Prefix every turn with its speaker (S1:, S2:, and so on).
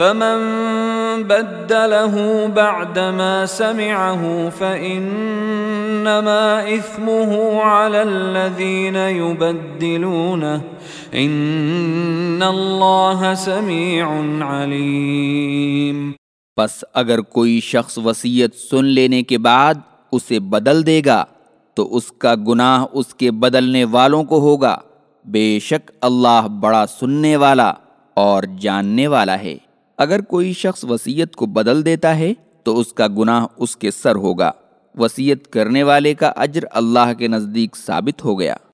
S1: فمن بدله بعدما سمعه فإنما إثمه على الذين يبدلونه إن الله سميع عليم
S2: پس اگر کوئی شخص وصیت سن لینے کے بعد اسے بدل دے گا، تو اس کا گناہ اس کے بدلنے والوں کو ہوگا۔ بے شک اللہ بڑا سننے والا اور جاننے والا ہے۔ اگر کوئی شخص وصیت کو بدل دیتا ہے، تو اس کا گناہ اس کے سر ہوگا۔ وصیت کرنے والے کا اجر اللہ کے نزدیک ثابت ہو گیا۔